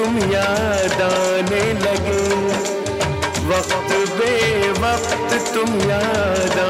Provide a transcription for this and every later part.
तुम याद आने लगे। वक्त बे वक्त तुम याद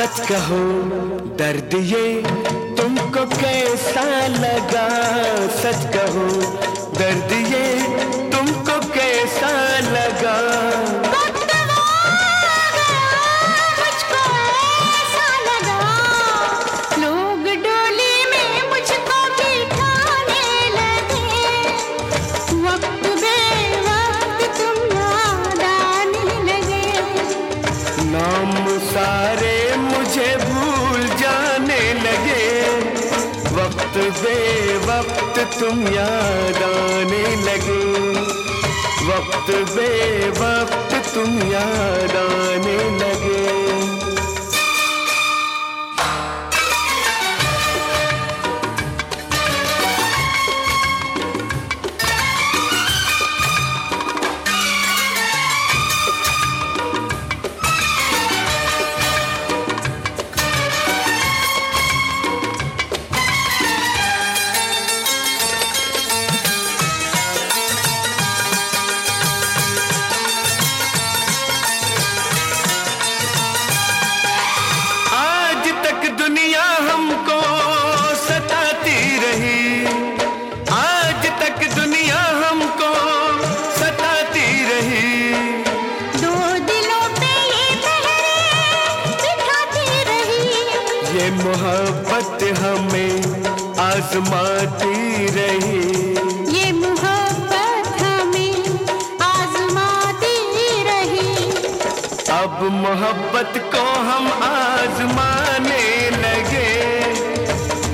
सच कहो दर्द ये तुमको कैसा लगा? सच कहो दर्द ये तुमको कैसा बेवक्त तुम याद आने लगे। वक्त बे वक्त तुम याद आने लगे। मोहब्बत हमें आजमाती रही। ये मोहब्बत हमें आजमाती रही। अब मोहब्बत को हम आजमाने लगे।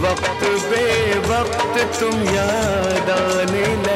वक्त बे वक्त तुम याद आने लगे।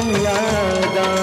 वक्त